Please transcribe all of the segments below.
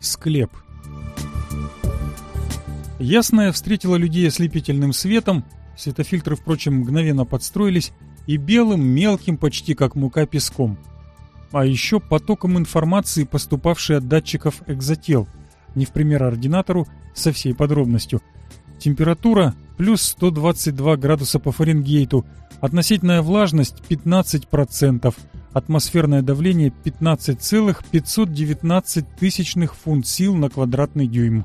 Склеп. Ясная встретила людей ослепительным светом, светофильтры, впрочем, мгновенно подстроились, и белым, мелким, почти как мука, песком. А еще потоком информации, поступавшей от датчиков экзотел, не в пример ординатору, со всей подробностью. Температура плюс 122 градуса по Фаренгейту, относительная влажность 15%, атмосферное давление 15,519 тысячных фунт сил на квадратный дюйм.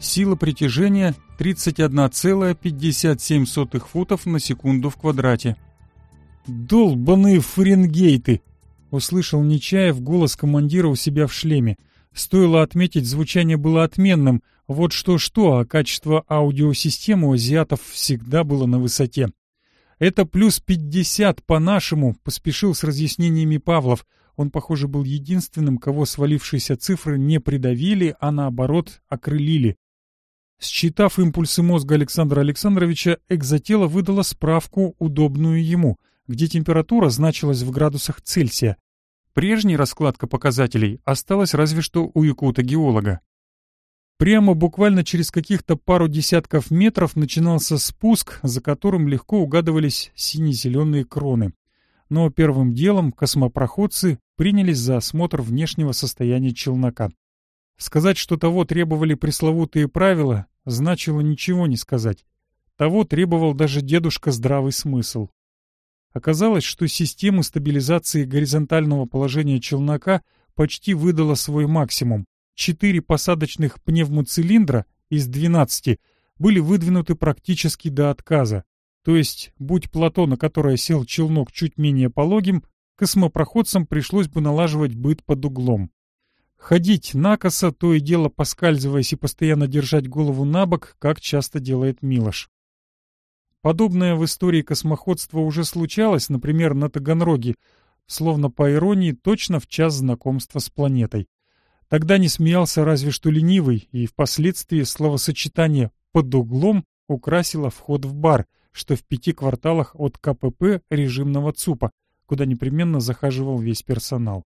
Сила притяжения 31,57 футов на секунду в квадрате. «Долбаные Фаренгейты!» — услышал Нечаев голос командира у себя в шлеме. Стоило отметить, звучание было отменным. Вот что-что, а качество аудиосистемы у азиатов всегда было на высоте. «Это плюс пятьдесят по-нашему», — поспешил с разъяснениями Павлов. Он, похоже, был единственным, кого свалившиеся цифры не придавили, а наоборот окрылили. Считав импульсы мозга Александра Александровича, экзотела выдала справку, удобную ему, где температура значилась в градусах Цельсия. ПРЕЖНИЙ раскладка показателей осталась разве что у якута-геолога. Прямо буквально через каких-то пару десятков метров начинался спуск, за которым легко угадывались сине-зеленые кроны. Но первым делом космопроходцы принялись за осмотр внешнего состояния челнока. Сказать, что того требовали пресловутые правила, значило ничего не сказать. Того требовал даже дедушка здравый смысл. Оказалось, что система стабилизации горизонтального положения челнока почти выдала свой максимум. Четыре посадочных пневмоцилиндра из 12 были выдвинуты практически до отказа. То есть, будь плато, на которое сел челнок, чуть менее пологим, космопроходцам пришлось бы налаживать быт под углом. Ходить накоса, то и дело поскальзываясь и постоянно держать голову на бок, как часто делает Милош. Подобное в истории космоходства уже случалось, например, на Таганроге, словно по иронии, точно в час знакомства с планетой. Тогда не смеялся разве что ленивый, и впоследствии словосочетание «под углом» украсило вход в бар, что в пяти кварталах от КПП режимного ЦУПа, куда непременно захаживал весь персонал.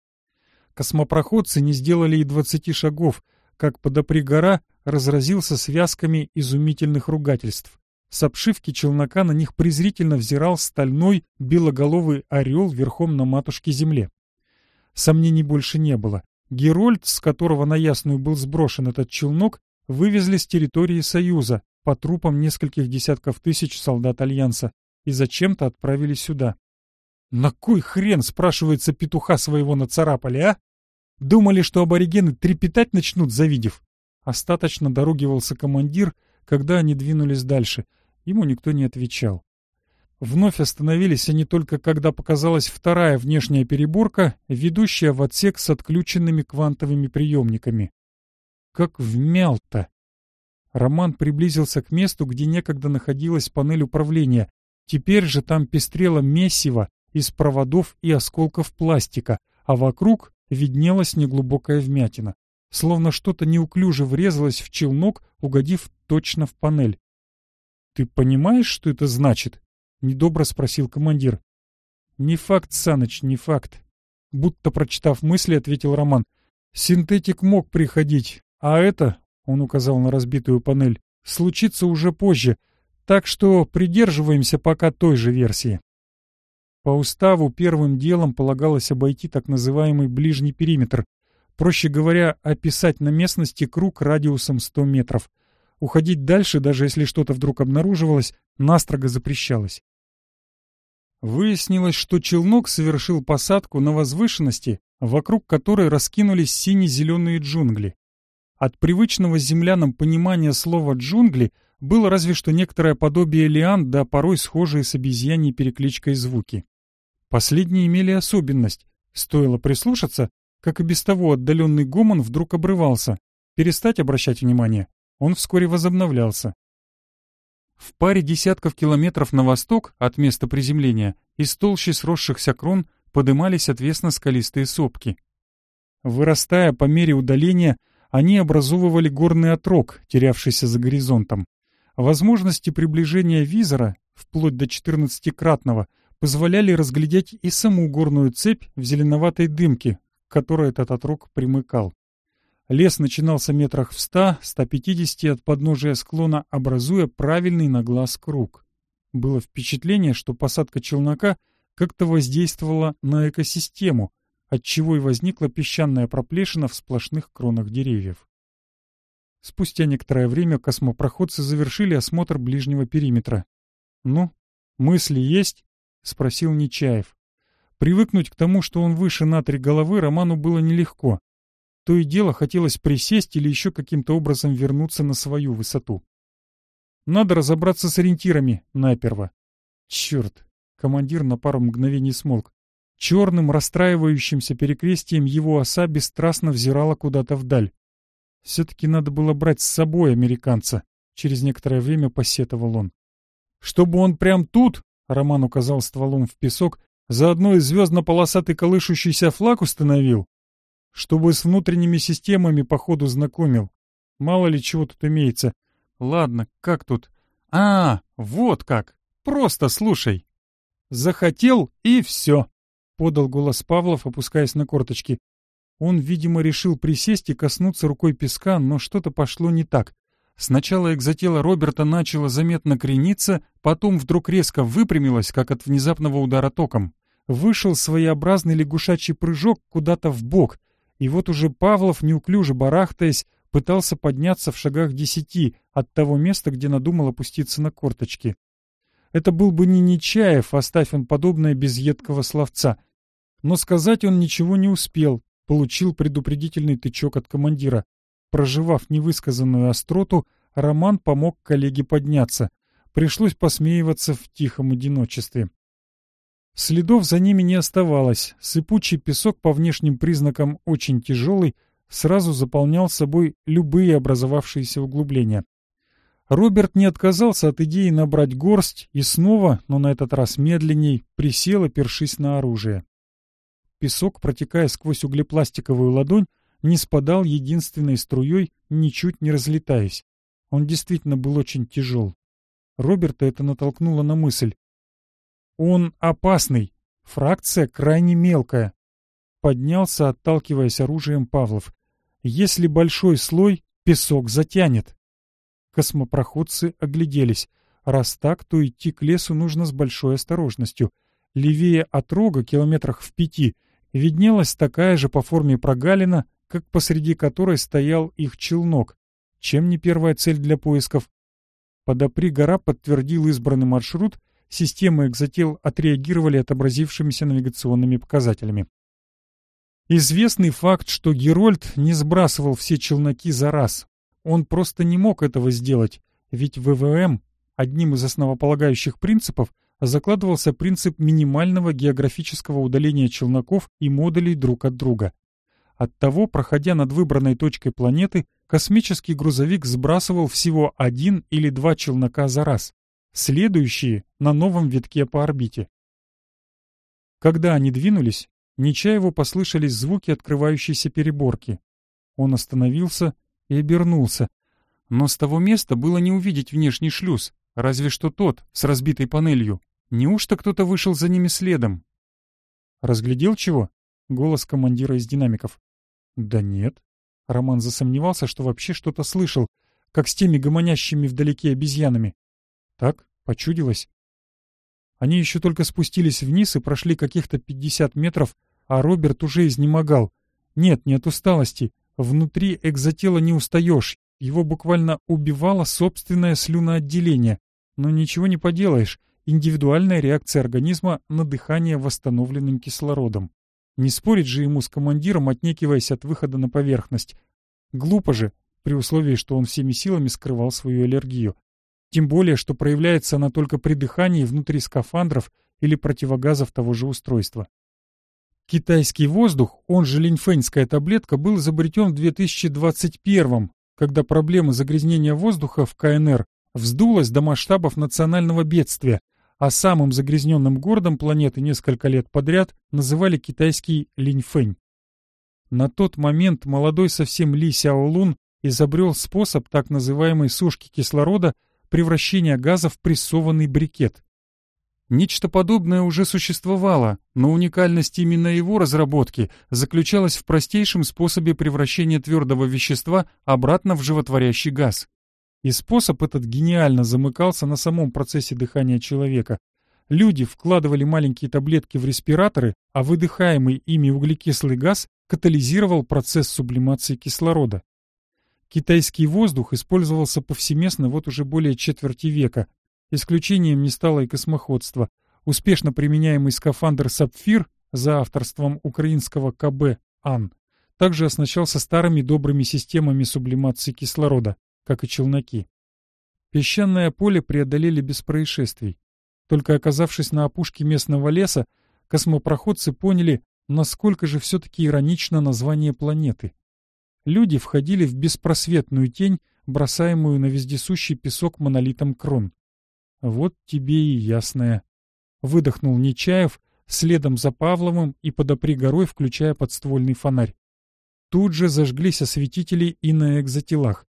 Космопроходцы не сделали и двадцати шагов, как подопри гора разразился связками изумительных ругательств. С обшивки челнока на них презрительно взирал стальной белоголовый орел верхом на матушке земле. Сомнений больше не было. Герольд, с которого на Ясную был сброшен этот челнок, вывезли с территории Союза по трупам нескольких десятков тысяч солдат Альянса и зачем-то отправили сюда. «На кой хрен, — спрашивается, — петуха своего нацарапали, а? Думали, что аборигены трепетать начнут, завидев?» Остаточно доругивался командир, когда они двинулись дальше. Ему никто не отвечал вновь остановились они только когда показалась вторая внешняя переборка, ведущая в отсек с отключенными квантовыми приемниками. Как вмял-то! Роман приблизился к месту, где некогда находилась панель управления. Теперь же там пестрело месиво из проводов и осколков пластика, а вокруг виднелась неглубокая вмятина. Словно что-то неуклюже врезалось в челнок, угодив точно в панель. «Ты понимаешь, что это значит?» — недобро спросил командир. «Не факт, Саныч, не факт», — будто прочитав мысли, ответил Роман. «Синтетик мог приходить, а это, — он указал на разбитую панель, — случится уже позже, так что придерживаемся пока той же версии». По уставу первым делом полагалось обойти так называемый ближний периметр, проще говоря, описать на местности круг радиусом 100 метров. Уходить дальше, даже если что-то вдруг обнаруживалось, настрого запрещалось. Выяснилось, что челнок совершил посадку на возвышенности, вокруг которой раскинулись сине-зеленые джунгли. От привычного землянам понимания слова «джунгли» было разве что некоторое подобие лиан, да порой схожие с обезьяньей перекличкой звуки. Последние имели особенность. Стоило прислушаться, как и без того отдаленный гомон вдруг обрывался. Перестать обращать внимание, он вскоре возобновлялся. В паре десятков километров на восток от места приземления из толщи сросшихся крон подымались отвесно скалистые сопки. Вырастая по мере удаления, они образовывали горный отрог, терявшийся за горизонтом. Возможности приближения визора, вплоть до 14-кратного, позволяли разглядеть и саму горную цепь в зеленоватой дымке, к которой этот отрог примыкал. Лес начинался метрах в 100-150 от подножия склона, образуя правильный на глаз круг. Было впечатление, что посадка челнока как-то воздействовала на экосистему, отчего и возникла песчаная проплешина в сплошных кронах деревьев. Спустя некоторое время космопроходцы завершили осмотр ближнего периметра. «Ну, мысли есть?» — спросил Нечаев. Привыкнуть к тому, что он выше на три головы, Роману было нелегко. То и дело хотелось присесть или еще каким-то образом вернуться на свою высоту. Надо разобраться с ориентирами наперво. Черт! Командир на пару мгновений смолк. Черным расстраивающимся перекрестием его оса бесстрастно взирала куда-то вдаль. Все-таки надо было брать с собой американца, через некоторое время посетовал он. Чтобы он прям тут, Роман указал стволом в песок, заодно и звездно-полосатый колышущийся флаг установил чтобы с внутренними системами по ходу знакомил. Мало ли чего тут имеется. Ладно, как тут? А, вот как! Просто слушай! Захотел и все!» — подал голос Павлов, опускаясь на корточки. Он, видимо, решил присесть и коснуться рукой песка, но что-то пошло не так. Сначала экзотело Роберта начало заметно крениться, потом вдруг резко выпрямилось, как от внезапного удара током. Вышел своеобразный лягушачий прыжок куда-то в бок, и вот уже Павлов, неуклюже барахтаясь, пытался подняться в шагах десяти от того места, где надумал опуститься на корточки. Это был бы не Нечаев, а оставь он подобное без едкого словца. Но сказать он ничего не успел, получил предупредительный тычок от командира. Проживав невысказанную остроту, Роман помог коллеге подняться. Пришлось посмеиваться в тихом одиночестве. Следов за ними не оставалось, сыпучий песок по внешним признакам очень тяжелый, сразу заполнял собой любые образовавшиеся углубления. Роберт не отказался от идеи набрать горсть и снова, но на этот раз медленней, присел, опершись на оружие. Песок, протекая сквозь углепластиковую ладонь, не спадал единственной струей, ничуть не разлетаясь. Он действительно был очень тяжел. Роберта это натолкнуло на мысль. Он опасный, фракция крайне мелкая. Поднялся, отталкиваясь оружием Павлов. Если большой слой, песок затянет. Космопроходцы огляделись. Раз так, то идти к лесу нужно с большой осторожностью. Левее от рога, километрах в пяти, виднелась такая же по форме прогалина, как посреди которой стоял их челнок. Чем не первая цель для поисков? Подопри гора подтвердил избранный маршрут системы экзотел отреагировали отобразившимися навигационными показателями. Известный факт, что Герольд не сбрасывал все челноки за раз. Он просто не мог этого сделать, ведь в ВВМ одним из основополагающих принципов закладывался принцип минимального географического удаления челноков и модулей друг от друга. Оттого, проходя над выбранной точкой планеты, космический грузовик сбрасывал всего один или два челнока за раз следующие на новом витке по орбите. Когда они двинулись, Нечаеву послышались звуки открывающейся переборки. Он остановился и обернулся. Но с того места было не увидеть внешний шлюз, разве что тот, с разбитой панелью. Неужто кто-то вышел за ними следом? «Разглядел чего?» — голос командира из динамиков. «Да нет». Роман засомневался, что вообще что-то слышал, как с теми гомонящими вдалеке обезьянами. «Так, Почудилось? Они еще только спустились вниз и прошли каких-то 50 метров, а Роберт уже изнемогал. Нет, не от усталости. Внутри экзотела не устаешь. Его буквально убивало собственное слюноотделение. Но ничего не поделаешь. Индивидуальная реакция организма на дыхание восстановленным кислородом. Не спорить же ему с командиром, отнекиваясь от выхода на поверхность. Глупо же, при условии, что он всеми силами скрывал свою аллергию. Тем более, что проявляется она только при дыхании внутри скафандров или противогазов того же устройства. Китайский воздух, он же линьфэньская таблетка, был изобретен в 2021 когда проблема загрязнения воздуха в КНР вздулась до масштабов национального бедствия, а самым загрязненным городом планеты несколько лет подряд называли китайский Линьфэнь. На тот момент молодой совсем Ли Сяолун изобрел способ так называемой сушки кислорода Превращение газа в прессованный брикет. Нечто подобное уже существовало, но уникальность именно его разработки заключалась в простейшем способе превращения твердого вещества обратно в животворящий газ. И способ этот гениально замыкался на самом процессе дыхания человека. Люди вкладывали маленькие таблетки в респираторы, а выдыхаемый ими углекислый газ катализировал процесс сублимации кислорода. Китайский воздух использовался повсеместно вот уже более четверти века. Исключением не стало и космоходство. Успешно применяемый скафандр «Сапфир» за авторством украинского КБ «Ан» также оснащался старыми добрыми системами сублимации кислорода, как и челноки. Песчаное поле преодолели без происшествий. Только оказавшись на опушке местного леса, космопроходцы поняли, насколько же все-таки иронично название планеты люди входили в беспросветную тень, бросаемую на вездесущий песок монолитом крон. «Вот тебе и ясное», — выдохнул Нечаев, следом за Павловым и подопри горой, включая подствольный фонарь. Тут же зажглись осветители и на экзотелах.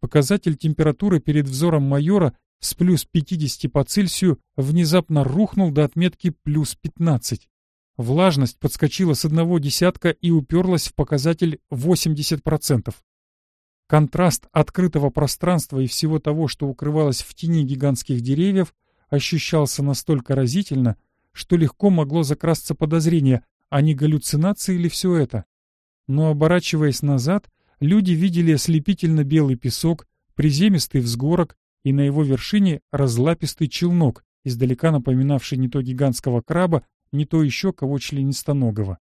Показатель температуры перед взором майора с плюс 50 по Цельсию внезапно рухнул до отметки плюс 15. Влажность подскочила с одного десятка и уперлась в показатель 80%. Контраст открытого пространства и всего того, что укрывалось в тени гигантских деревьев, ощущался настолько разительно, что легко могло закрасться подозрение, а не галлюцинации или все это. Но оборачиваясь назад, люди видели ослепительно белый песок, приземистый взгорок и на его вершине разлапистый челнок, издалека напоминавший не то гигантского краба, не то еще кого членистоногого.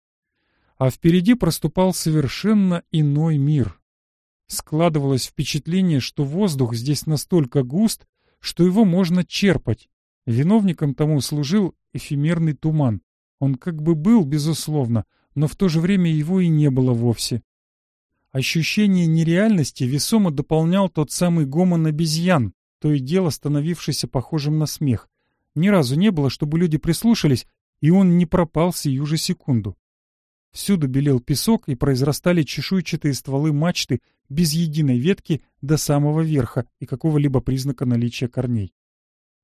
А впереди проступал совершенно иной мир. Складывалось впечатление, что воздух здесь настолько густ, что его можно черпать. Виновником тому служил эфемерный туман. Он как бы был, безусловно, но в то же время его и не было вовсе. Ощущение нереальности весомо дополнял тот самый гомон обезьян, то и дело становившийся похожим на смех. Ни разу не было, чтобы люди прислушались и он не пропал сию же секунду. Всюду белел песок и произрастали чешуйчатые стволы мачты без единой ветки до самого верха и какого-либо признака наличия корней.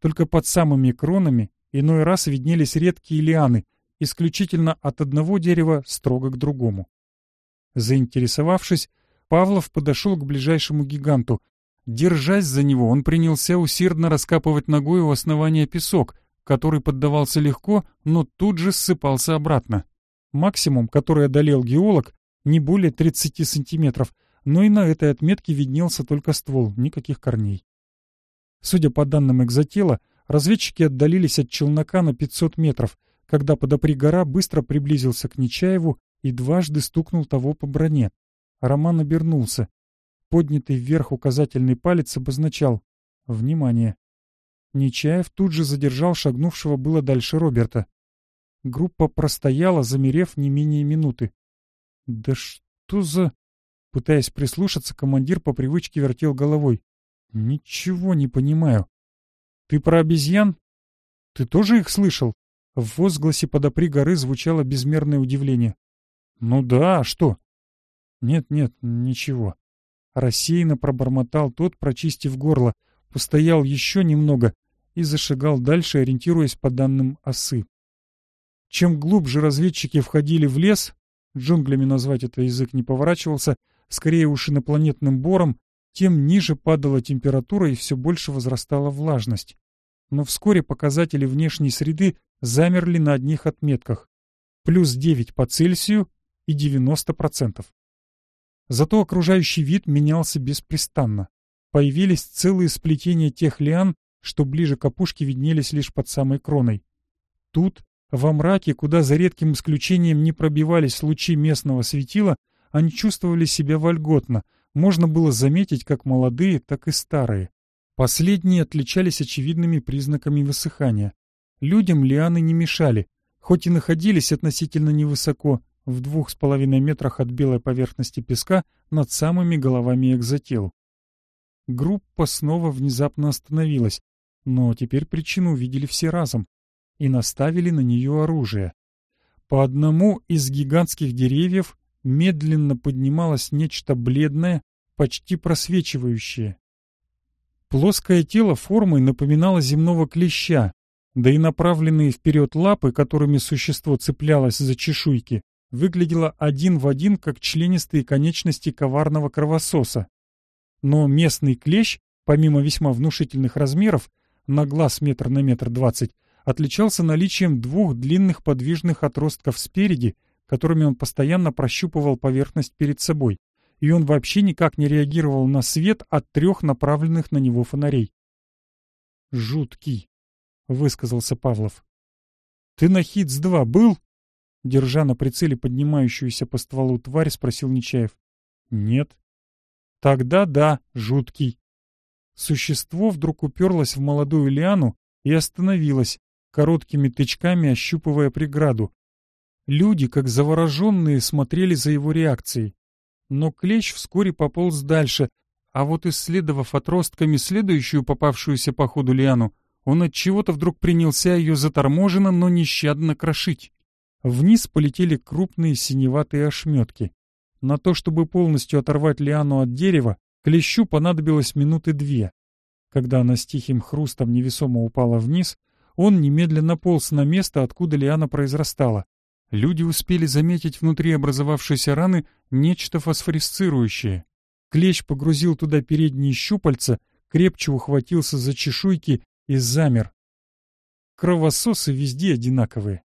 Только под самыми кронами иной раз виднелись редкие лианы, исключительно от одного дерева строго к другому. Заинтересовавшись, Павлов подошел к ближайшему гиганту. Держась за него, он принялся усердно раскапывать ногой у основания песок, который поддавался легко, но тут же ссыпался обратно. Максимум, который одолел геолог, не более 30 сантиметров, но и на этой отметке виднелся только ствол, никаких корней. Судя по данным экзотела, разведчики отдалились от челнока на 500 метров, когда подопри гора быстро приблизился к Нечаеву и дважды стукнул того по броне. Роман обернулся. Поднятый вверх указательный палец обозначал «Внимание! Нечаев тут же задержал шагнувшего было дальше Роберта. Группа простояла, замерев не менее минуты. «Да что за...» Пытаясь прислушаться, командир по привычке вертел головой. «Ничего не понимаю. Ты про обезьян? Ты тоже их слышал?» В возгласе подопри горы звучало безмерное удивление. «Ну да, а что?» «Нет-нет, ничего». Рассеянно пробормотал тот, прочистив горло. Постоял еще немного, и зашагал дальше, ориентируясь по данным осы. Чем глубже разведчики входили в лес, джунглями назвать это язык не поворачивался, скорее уж инопланетным бором, тем ниже падала температура и все больше возрастала влажность. Но вскоре показатели внешней среды замерли на одних отметках. Плюс 9 по Цельсию и 90%. Зато окружающий вид менялся беспрестанно. Появились целые сплетения тех лиан, что ближе к опушке виднелись лишь под самой кроной. Тут, во мраке, куда за редким исключением не пробивались лучи местного светила, они чувствовали себя вольготно, можно было заметить как молодые, так и старые. Последние отличались очевидными признаками высыхания. Людям лианы не мешали, хоть и находились относительно невысоко, в двух с половиной метрах от белой поверхности песка над самыми головами экзотел. Группа снова внезапно остановилась, но теперь причину увидели все разом и наставили на нее оружие. По одному из гигантских деревьев медленно поднималось нечто бледное, почти просвечивающее. Плоское тело формой напоминало земного клеща, да и направленные вперед лапы, которыми существо цеплялось за чешуйки, выглядело один в один, как членистые конечности коварного кровососа. Но местный клещ, помимо весьма внушительных размеров, на глаз метр на метр двадцать, отличался наличием двух длинных подвижных отростков спереди, которыми он постоянно прощупывал поверхность перед собой, и он вообще никак не реагировал на свет от трех направленных на него фонарей. «Жуткий», — высказался Павлов. «Ты на Хитс-2 был?» Держа на прицеле поднимающуюся по стволу тварь, спросил Нечаев. «Нет». «Тогда да, жуткий», Существо вдруг уперлось в молодую лиану и остановилось, короткими тычками ощупывая преграду. Люди, как завороженные, смотрели за его реакцией. Но клещ вскоре пополз дальше, а вот исследовав отростками следующую попавшуюся по ходу лиану, он от чего-то вдруг принялся ее заторможенно, но нещадно крошить. Вниз полетели крупные синеватые ошметки. На то, чтобы полностью оторвать лиану от дерева, Клещу понадобилось минуты две. Когда она с тихим хрустом невесомо упала вниз, он немедленно полз на место, откуда лиана произрастала. Люди успели заметить внутри образовавшейся раны нечто фосфорисцирующее. Клещ погрузил туда передние щупальца, крепче ухватился за чешуйки и замер. Кровососы везде одинаковые.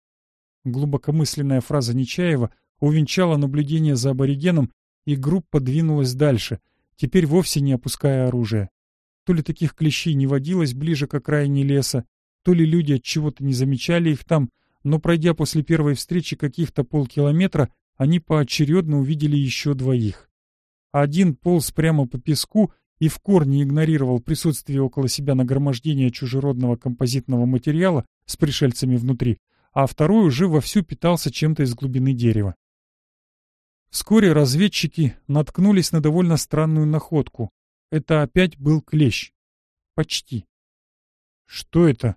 Глубокомысленная фраза Нечаева увенчала наблюдение за аборигеном, и группа двинулась дальше, теперь вовсе не опуская оружие. То ли таких клещей не водилось ближе к окраине леса, то ли люди от чего-то не замечали их там, но пройдя после первой встречи каких-то полкилометра, они поочередно увидели еще двоих. Один полз прямо по песку и в корне игнорировал присутствие около себя нагромождения чужеродного композитного материала с пришельцами внутри, а второй уже вовсю питался чем-то из глубины дерева. Вскоре разведчики наткнулись на довольно странную находку. Это опять был клещ. Почти. Что это?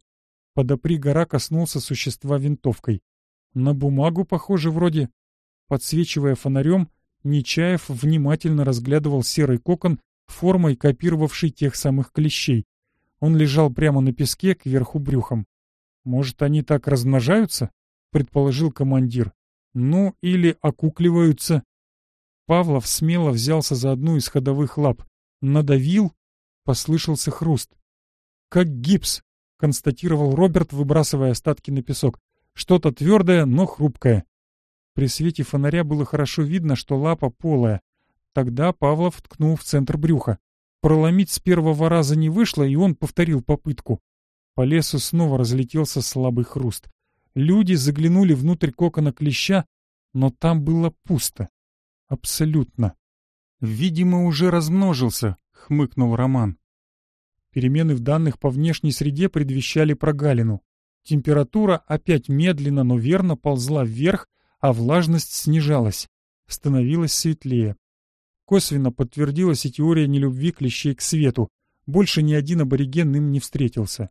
Подопри гора коснулся существа винтовкой. На бумагу, похоже, вроде. Подсвечивая фонарем, Нечаев внимательно разглядывал серый кокон, формой копировавший тех самых клещей. Он лежал прямо на песке, кверху брюхом. «Может, они так размножаются?» — предположил командир. «Ну, или окукливаются». Павлов смело взялся за одну из ходовых лап. Надавил, послышался хруст. «Как гипс», — констатировал Роберт, выбрасывая остатки на песок. «Что-то твердое, но хрупкое». При свете фонаря было хорошо видно, что лапа полая. Тогда Павлов ткнул в центр брюха. Проломить с первого раза не вышло, и он повторил попытку. По лесу снова разлетелся слабый хруст. Люди заглянули внутрь кокона клеща, но там было пусто. Абсолютно. Видимо, уже размножился, хмыкнул Роман. Перемены в данных по внешней среде предвещали прогалину. Температура опять медленно, но верно ползла вверх, а влажность снижалась. становилась светлее. Косвенно подтвердилась и теория нелюбви клещей к свету. Больше ни один абориген им не встретился.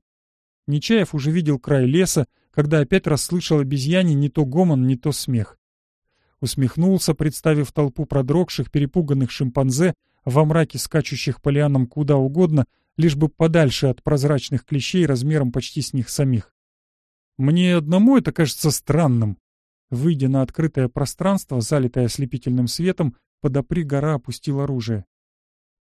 Нечаев уже видел край леса, когда опять расслышал обезьяне не то гомон, не то смех усмехнулся, представив толпу продрогших, перепуганных шимпанзе, во мраке скачущих по лианам куда угодно, лишь бы подальше от прозрачных клещей размером почти с них самих. Мне одному это кажется странным. Выйдя на открытое пространство, залитое ослепительным светом, подопри гора опустил оружие.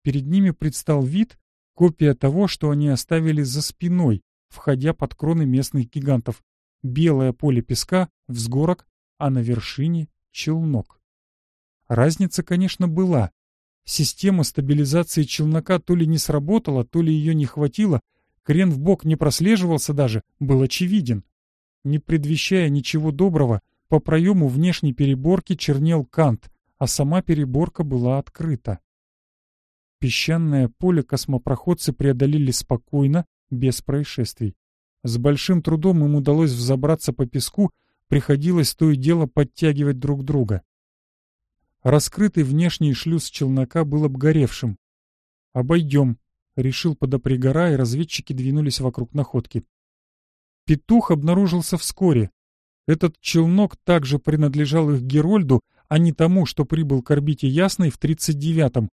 Перед ними предстал вид, копия того, что они оставили за спиной, входя под кроны местных гигантов. Белое поле песка, взгорок, а на вершине челнок. Разница, конечно, была. Система стабилизации челнока то ли не сработала, то ли ее не хватило, крен в бок не прослеживался даже, был очевиден. Не предвещая ничего доброго, по проему внешней переборки чернел кант, а сама переборка была открыта. Песчаное поле космопроходцы преодолели спокойно, без происшествий. С большим трудом им удалось взобраться по песку, приходилось то и дело подтягивать друг друга. Раскрытый внешний шлюз челнока был обгоревшим. «Обойдем», — решил подопригора, и разведчики двинулись вокруг находки. Петух обнаружился вскоре. Этот челнок также принадлежал их Герольду, а не тому, что прибыл к орбите Ясной в 39-м.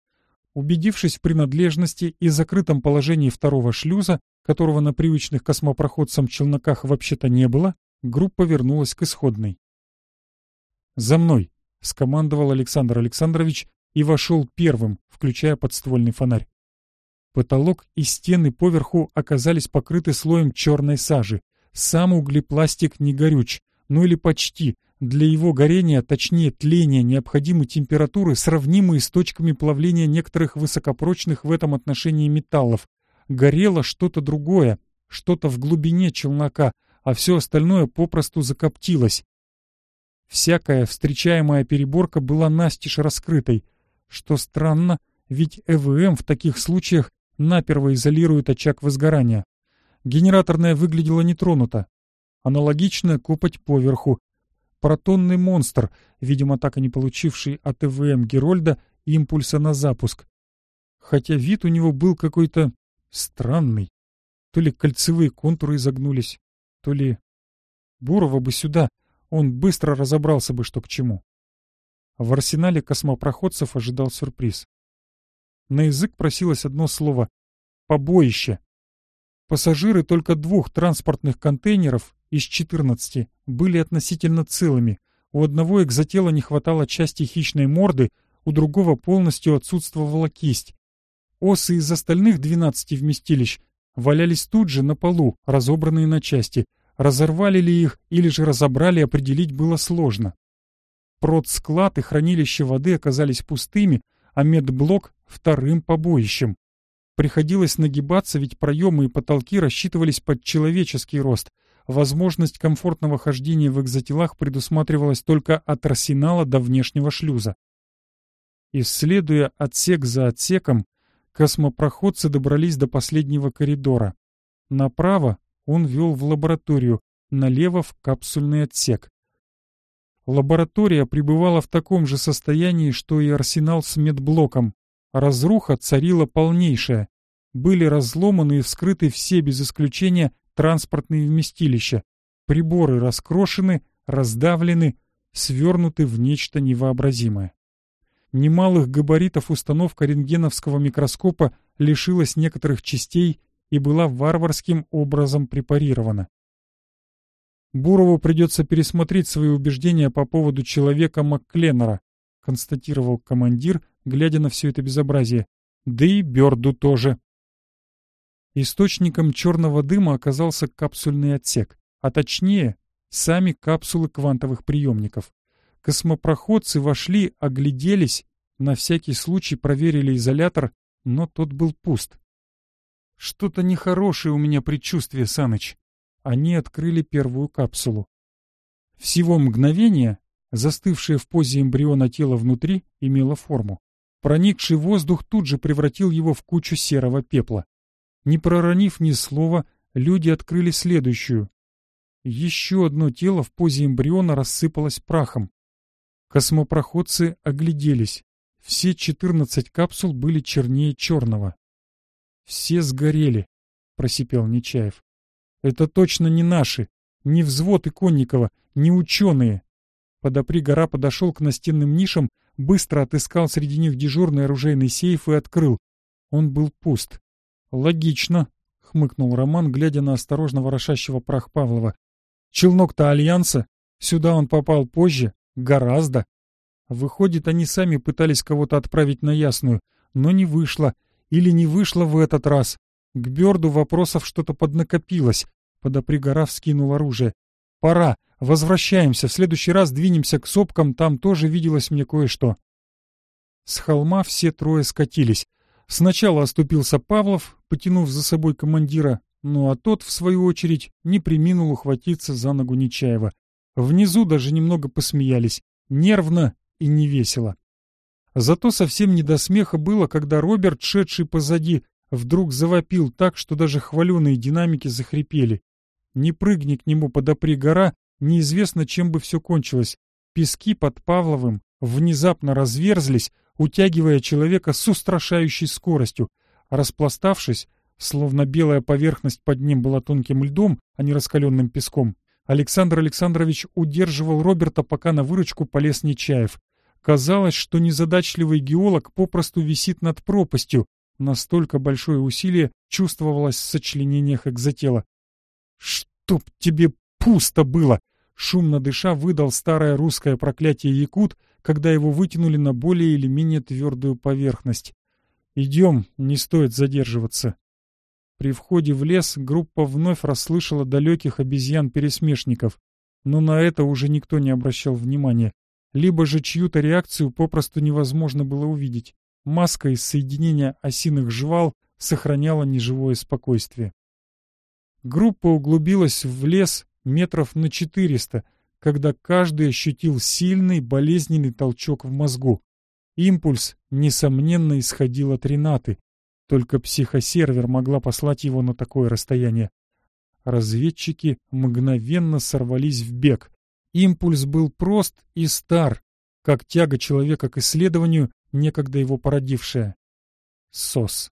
Убедившись в принадлежности и закрытом положении второго шлюза, которого на привычных космопроходцам челноках вообще-то не было, группа вернулась к исходной. «За мной!» — скомандовал Александр Александрович и вошел первым, включая подствольный фонарь. Потолок и стены поверху оказались покрыты слоем черной сажи. Сам углепластик не горюч, ну или почти. Для его горения, точнее тления, необходимы температуры, сравнимые с точками плавления некоторых высокопрочных в этом отношении металлов. Горело что-то другое, что-то в глубине челнока, а все остальное попросту закоптилось. Всякая встречаемая переборка была настежь раскрытой. Что странно, ведь ЭВМ эм в таких случаях наперво изолирует очаг возгорания. Генераторная выглядела нетронута. Аналогично копоть поверху. Протонный монстр, видимо, так и не получивший от ЭВМ эм Герольда импульса на запуск. Хотя вид у него был какой-то странный. То ли кольцевые контуры изогнулись, то ли... Бурова бы сюда, он быстро разобрался бы, что к чему. В арсенале космопроходцев ожидал сюрприз. На язык просилось одно слово — побоище. Пассажиры только двух транспортных контейнеров из 14 были относительно целыми. У одного экзотела не хватало части хищной морды, у другого полностью отсутствовала кисть. Осы из остальных 12 вместилищ валялись тут же на полу, разобранные на части. Разорвали ли их или же разобрали, определить было сложно. Продсклад и хранилище воды оказались пустыми, а медблок — вторым побоищем. Приходилось нагибаться, ведь проемы и потолки рассчитывались под человеческий рост. Возможность комфортного хождения в экзотелах предусматривалась только от арсенала до внешнего шлюза. Исследуя отсек за отсеком, Космопроходцы добрались до последнего коридора. Направо он вел в лабораторию, налево в капсульный отсек. Лаборатория пребывала в таком же состоянии, что и арсенал с медблоком. Разруха царила полнейшая. Были разломаны и вскрыты все, без исключения, транспортные вместилища. Приборы раскрошены, раздавлены, свернуты в нечто невообразимое немалых габаритов установка рентгеновского микроскопа лишилась некоторых частей и была варварским образом препарирована. «Бурову придется пересмотреть свои убеждения по поводу человека Маккленнера», констатировал командир, глядя на все это безобразие. «Да и Берду тоже». Источником черного дыма оказался капсульный отсек, а точнее, сами капсулы квантовых приемников. Космопроходцы вошли, огляделись, на всякий случай проверили изолятор, но тот был пуст. «Что-то нехорошее у меня предчувствие, Саныч». Они открыли первую капсулу. Всего мгновение, застывшее в позе эмбриона тело внутри, имело форму. Проникший воздух тут же превратил его в кучу серого пепла. Не проронив ни слова, люди открыли следующую. Еще одно тело в позе эмбриона рассыпалось прахом. Космопроходцы огляделись. Все 14 капсул были чернее черного. «Все сгорели», — просипел Нечаев. «Это точно не наши, не взвод Иконникова, не ученые». Подопри гора подошел к настенным нишам, быстро отыскал среди них дежурный оружейный сейф и открыл. Он был пуст. «Логично», — хмыкнул Роман, глядя на осторожно ворошащего прах Павлова. «Челнок-то Альянса. Сюда он попал позже, Гораздо. Выходит, они сами пытались кого-то отправить на Ясную, но не вышло. Или не вышло в этот раз. К Бёрду вопросов что-то поднакопилось. Подопригорав скинул оружие. «Пора. Возвращаемся. В следующий раз двинемся к сопкам. Там тоже виделось мне кое-что». С холма все трое скатились. Сначала оступился Павлов, потянув за собой командира, ну а тот, в свою очередь, не приминул ухватиться за ногу Нечаева. Внизу даже немного посмеялись, нервно и невесело. Зато совсем не до смеха было, когда Роберт, шедший позади, вдруг завопил так, что даже хваленые динамики захрипели. Не прыгни к нему подопри гора, неизвестно, чем бы все кончилось. Пески под Павловым внезапно разверзлись, утягивая человека с устрашающей скоростью. Распластавшись, словно белая поверхность под ним была тонким льдом, а не раскаленным песком, Александр Александрович удерживал Роберта, пока на выручку полез Нечаев. Казалось, что незадачливый геолог попросту висит над пропастью. Настолько большое усилие чувствовалось в сочленениях экзотела. «Чтоб тебе пусто было!» Шумно дыша выдал старое русское проклятие якут, когда его вытянули на более или менее твердую поверхность. «Идем, не стоит задерживаться». При входе в лес группа вновь расслышала далеких обезьян-пересмешников, но на это уже никто не обращал внимания. Либо же чью-то реакцию попросту невозможно было увидеть. Маска из соединения осиных жвал сохраняла неживое спокойствие. Группа углубилась в лес метров на четыреста, когда каждый ощутил сильный болезненный толчок в мозгу. Импульс, несомненно, исходил от Ренаты, только психосервер могла послать его на такое расстояние. Разведчики мгновенно сорвались в бег. Импульс был прост и стар, как тяга человека к исследованию, некогда его породившая. СОС.